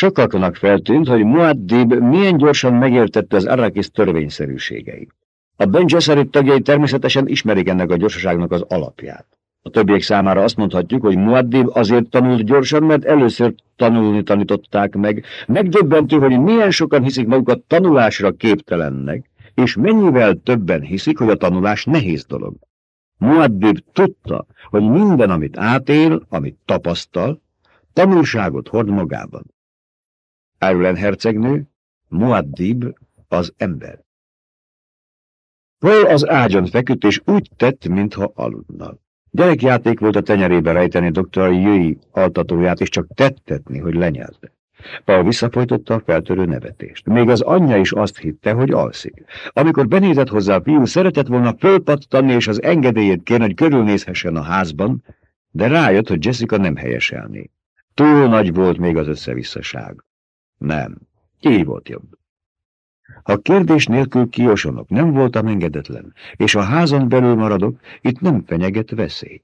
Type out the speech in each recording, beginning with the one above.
Sokaknak feltűnt, hogy Muaddib milyen gyorsan megértette az Arrakis törvényszerűségeit. A Ben Gesserit tagjai természetesen ismerik ennek a gyorsaságnak az alapját. A többiek számára azt mondhatjuk, hogy Muaddib azért tanult gyorsan, mert először tanulni tanították meg. Megdöbbentő, hogy milyen sokan hiszik magukat tanulásra képtelennek, és mennyivel többen hiszik, hogy a tanulás nehéz dolog. Muaddib tudta, hogy minden, amit átél, amit tapasztal, tanulságot hord magában. Ireland hercegnő, Muaddib az ember. Paul az ágyon feküdt, és úgy tett, mintha aludna. Gyerekjáték volt a tenyerébe rejteni dr. Jöi altatóját, és csak tettetni, hogy lenyelte. Paul visszafolytotta a feltörő nevetést. Még az anyja is azt hitte, hogy alszik. Amikor benézett hozzá a fiú, szeretett volna fölpattanni, és az engedélyét kérni, hogy körülnézhessen a házban, de rájött, hogy Jessica nem helyeselné. Túl nagy volt még az összevisszaság. Nem, így volt jobb. Ha kérdés nélkül kiosonok, nem voltam engedetlen, és a házon belül maradok, itt nem fenyeget veszély.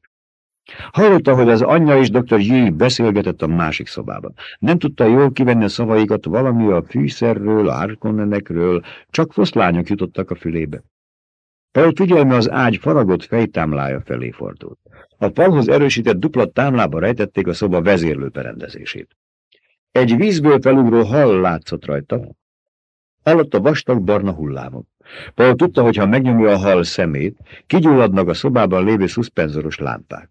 Hallotta, hogy az anyja és dr. J. beszélgetett a másik szobában. Nem tudta jól kivenni a szavaikat valami a fűszerről, a árkonnenekről, csak foszlányok jutottak a fülébe. Paul figyelme az ágy faragott fejtámlája felé fordult. A falhoz erősített dupla támlába rejtették a szoba vezérlő berendezését. Egy vízből felugró hal látszott rajta, a vastag barna hullámok. Paul tudta, hogy ha megnyomja a hal szemét, kigyulladnak a szobában lévő szuszpenzoros lámpák.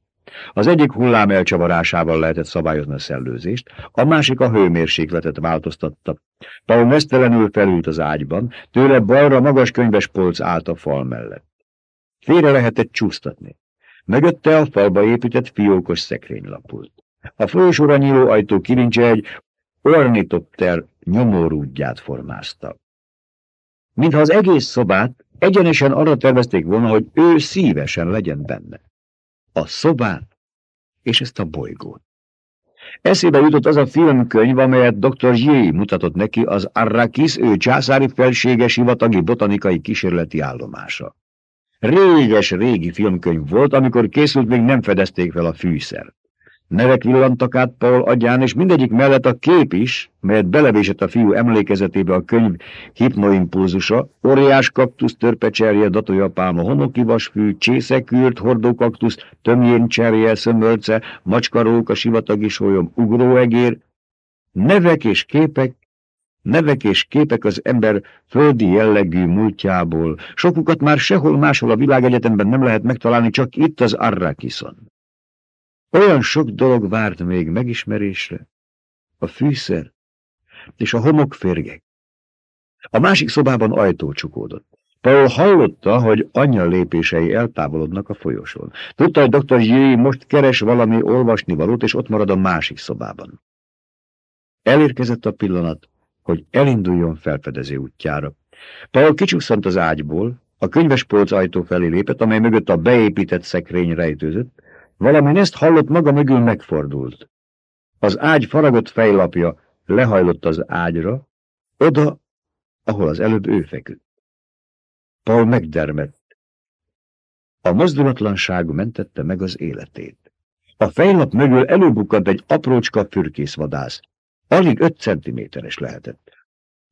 Az egyik hullám elcsavarásával lehetett szabályozni a szellőzést, a másik a hőmérsékletet változtatta. Paul mesztelenül felült az ágyban, tőle balra magas könyves polc állt a fal mellett. Félre lehetett csúsztatni. Mögötte a falba épített fiókos szekrény lapult. A folyosóra nyíló ajtó kilincse egy ornitopter nyomórúdját formázta. Mintha az egész szobát egyenesen arra tervezték volna, hogy ő szívesen legyen benne. A szobát és ezt a bolygót. Eszébe jutott az a filmkönyv, amelyet dr. J. mutatott neki az Arrakis, ő császári felséges hivatagi botanikai kísérleti állomása. Réges régi filmkönyv volt, amikor készült, még nem fedezték fel a fűszert. Nevek villantak át Paul agyán, és mindegyik mellett a kép is, melyet belevésett a fiú emlékezetébe a könyv hipnoimpulzusa, óriás kaktusz, törpecserje, datójapálma, homokivasfű, csészekürt, hordókaktusz, tömjéncserje, szömölce, macskaróka, sivatagi sólyom, ugróegér, nevek és képek, nevek és képek az ember földi jellegű múltjából. Sokukat már sehol máshol a világegyetemben nem lehet megtalálni, csak itt az Arrakison. Olyan sok dolog várt még megismerésre, a fűszer és a homokférgek. A másik szobában ajtó csukódott. Paul hallotta, hogy anyja lépései eltávolodnak a folyosón. Tudta, hogy dr. J. most keres valami olvasnivalót, és ott marad a másik szobában. Elérkezett a pillanat, hogy elinduljon felfedező útjára. Paul kicsúszant az ágyból, a könyvespolc ajtó felé lépett, amely mögött a beépített szekrény rejtőzött, valami ezt hallott maga mögül megfordult. Az ágy faragott fejlapja lehajlott az ágyra, oda, ahol az előbb ő feküdt. Paul megdermett. A mozdulatlanság mentette meg az életét. A fejlap mögül előbukkant egy aprócska fürkészvadász. Alig öt centiméteres lehetett.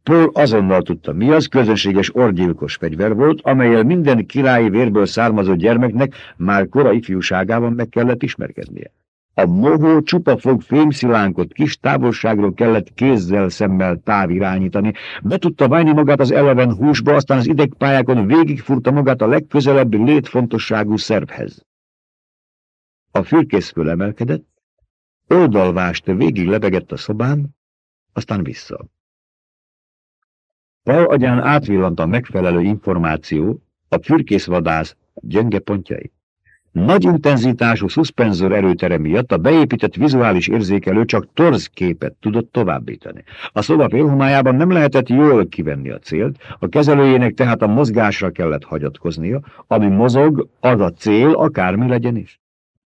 Paul azonnal tudta, mi az, közönséges orgyilkos fegyver volt, amelyel minden királyi vérből származó gyermeknek már korai fiúságában meg kellett ismerkednie. A mohó csupa fog fémszilánkot kis távolságról kellett kézzel szemmel távirányítani, be tudta vájni magát az eleven húsba, aztán az idegpályákon végigfurta magát a legközelebbi létfontosságú szervhez. A fürkész fölemelkedett, oldalvást végig lebegett a szobán, aztán vissza. Paul agyán átvillant a megfelelő információ, a fürkészvadász gyenge pontjai. Nagy intenzitású szuszpenzor erőtere miatt a beépített vizuális érzékelő csak torz képet tudott továbbítani. A szoba félhomájában nem lehetett jól kivenni a célt, a kezelőjének tehát a mozgásra kellett hagyatkoznia, ami mozog, az a cél, akármi legyen is.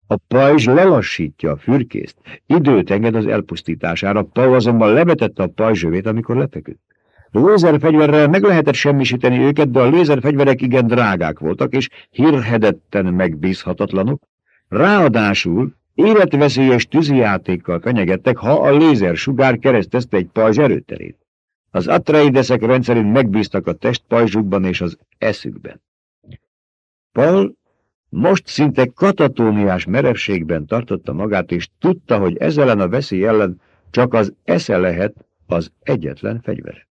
A pajzs lelassítja a fürkészt, időt enged az elpusztítására, Paul azonban levetette a pajzsövét, amikor lefeküdt. Lézerfegyverrel meg lehetett semmisíteni őket, de a lézerfegyverek igen drágák voltak, és hírhedetten megbízhatatlanok. Ráadásul Életveszélyes tűzijátékkal fenyegettek, ha a lézersugár keresztezte egy pajzs erőterét. Az atreideszek rendszerint megbíztak a testpajzsukban és az eszükben. Paul most szinte katatóniás merevségben tartotta magát, és tudta, hogy ezzel a veszély ellen csak az esze lehet az egyetlen fegyver.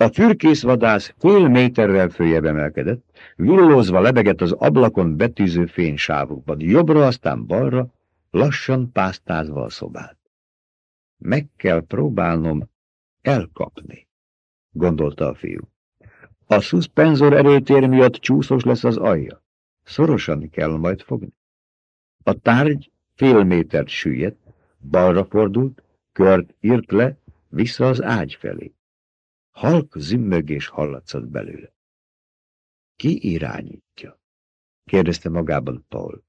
A fürkészvadász fél méterrel följebb emelkedett, villózva lebegett az ablakon betűző fénysávokban, jobbra, aztán balra, lassan pásztázva a szobát. Meg kell próbálnom elkapni, gondolta a fiú. A szuszpenzor erőtér miatt csúszós lesz az alja. Szorosan kell majd fogni. A tárgy fél métert süllyedt, balra fordult, kört írt le, vissza az ágy felé. Halk zümmögés hallatszott belőle. Ki irányítja? kérdezte magában Paul.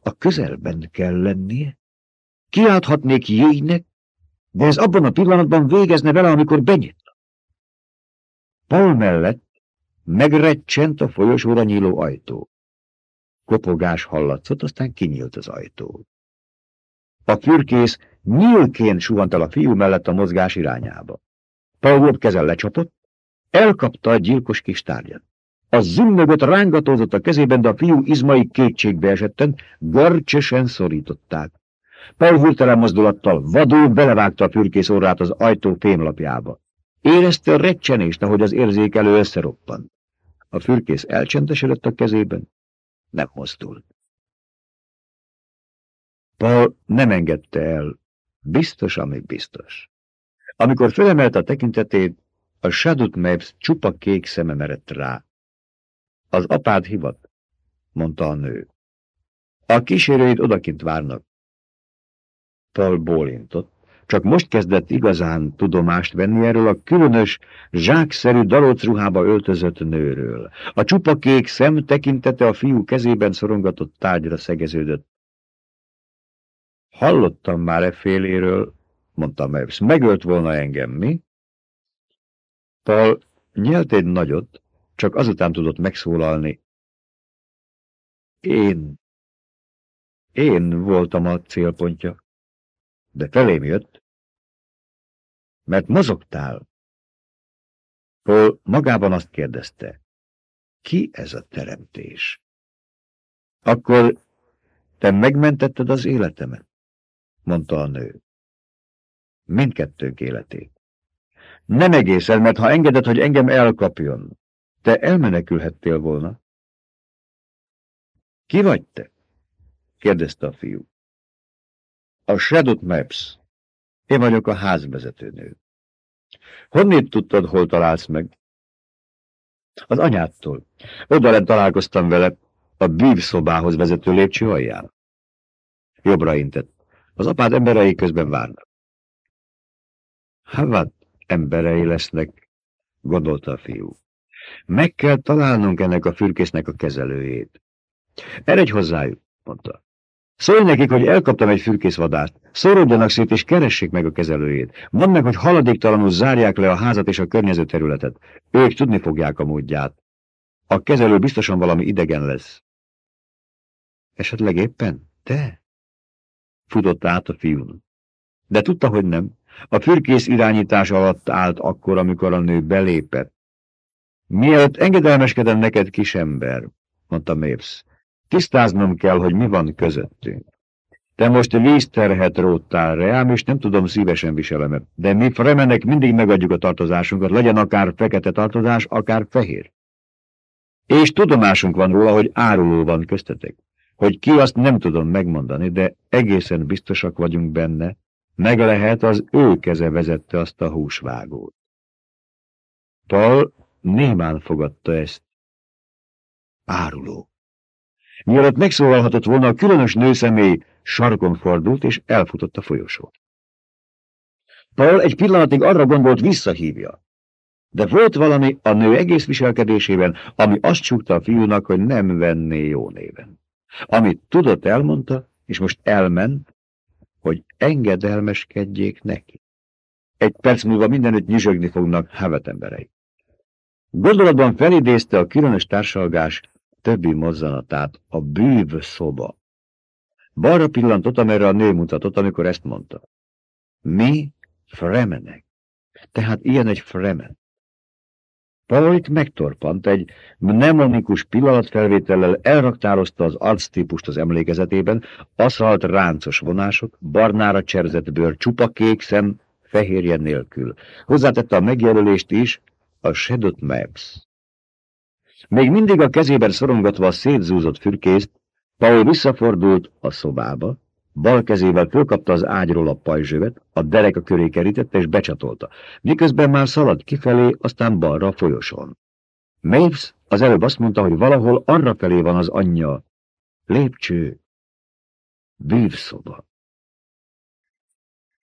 A közelben kell lennie? Kiálthatnék jéjnek, de ez abban a pillanatban végezne vele, amikor benyit. Paul mellett megrecsent a folyosóra nyíló ajtó. Kopogás hallatszott, aztán kinyílt az ajtó. A fürkész nyílként suhant el a fiú mellett a mozgás irányába. Paul kezel lecsapott, elkapta a gyilkos kis tárgyat. A zümmögött rángatózott a kezében, de a fiú izmai kétségbe esetten, görcsösen szorították. Paul hirtelen mozdulattal vadul belevágta a fürkész orrát az ajtó fémlapjába. Érezte a recsenést, ahogy az érzékelő összeroppant. A fürkész elcsendesedett a kezében, nem mozdult. Paul nem engedte el, biztos, amíg biztos. Amikor fölemelte a tekintetét, a Shadut Maps csupa kék szeme merett rá. Az apád hivat, mondta a nő. A kísérőid odakint várnak. Paul bólintott. Csak most kezdett igazán tudomást venni erről a különös, zsákszerű dalócruhába öltözött nőről. A csupa kék szem tekintete a fiú kezében szorongatott tárgyra szegeződött. Hallottam már e féléről, mondta Mavs. Megölt volna engem, mi? Paul nyelt egy nagyot, csak azután tudott megszólalni. Én, én voltam a célpontja, de felém jött, mert mozogtál. Paul magában azt kérdezte, ki ez a teremtés? Akkor te megmentetted az életemet, mondta a nő. Mindkettőnk életét. Nem egészen, mert ha engeded, hogy engem elkapjon, te elmenekülhettél volna. Ki vagy te? kérdezte a fiú. A Shadow Maps. Én vagyok a házvezetőnő. Honnét tudtad, hol találsz meg? Az anyától. Oda találkoztam vele, a bív szobához vezető lépcső alján. Jobbra intett. Az apád emberei közben várnak. Havad emberei lesznek, gondolta a fiú. Meg kell találnunk ennek a fürkésznek a kezelőjét. Eredj hozzájuk, mondta. Szólj nekik, hogy elkaptam egy fürkészvadást. Szorodjanak szét és keressék meg a kezelőjét. Mondd meg, hogy haladéktalanul zárják le a házat és a környező területet. Ők tudni fogják a módját. A kezelő biztosan valami idegen lesz. Esetleg éppen te? Futott át a fiún. De tudta, hogy nem. A fürkész irányítás alatt állt akkor, amikor a nő belépett. Mielőtt engedelmeskedem neked, kisember, mondta Mapes. Tisztáznom kell, hogy mi van közöttünk. Te most vízterhet róttál reám, és nem tudom, szívesen viselem De mi fremenek mindig megadjuk a tartozásunkat, legyen akár fekete tartozás, akár fehér. És tudomásunk van róla, hogy áruló van köztetek. Hogy ki azt nem tudom megmondani, de egészen biztosak vagyunk benne, meg lehet az ő keze vezette azt a húsvágót. Paul némán fogadta ezt. Áruló. Mielőtt megszólalhatott volna, a különös nőszemély sarkon fordult, és elfutott a folyosón. Paul egy pillanatig arra gondolt, visszahívja. De volt valami a nő egész viselkedésében, ami azt csukta a fiúnak, hogy nem venné jó néven. Amit tudott, elmondta, és most elment, hogy engedelmeskedjék neki. Egy perc múlva mindenütt nyizsögni fognak Havet emberei. Gondolatban felidézte a különös társalgás többi mozzanatát, a bűv szoba. Balra pillantott, amerre a nő mutatott, amikor ezt mondta. Mi fremenek. Tehát ilyen egy fremen. Paulit megtorpant, egy mnemonikus pillanatfelvétellel elraktározta az arctípust az emlékezetében, aszalt ráncos vonások, barnára cserzett bőr, csupa kék szem, fehérje nélkül. Hozzátette a megjelölést is, a Shadowed Maps. Még mindig a kezében szorongatva a szétzúzott fürkészt, Paul visszafordult a szobába, bal kezével fölkapta az ágyról a pajzsövet, a dereka köré kerítette és becsatolta, miközben már szaladt kifelé, aztán balra a folyosón. Maves az előbb azt mondta, hogy valahol arra felé van az anyja. Lépcső. Bűvszoba.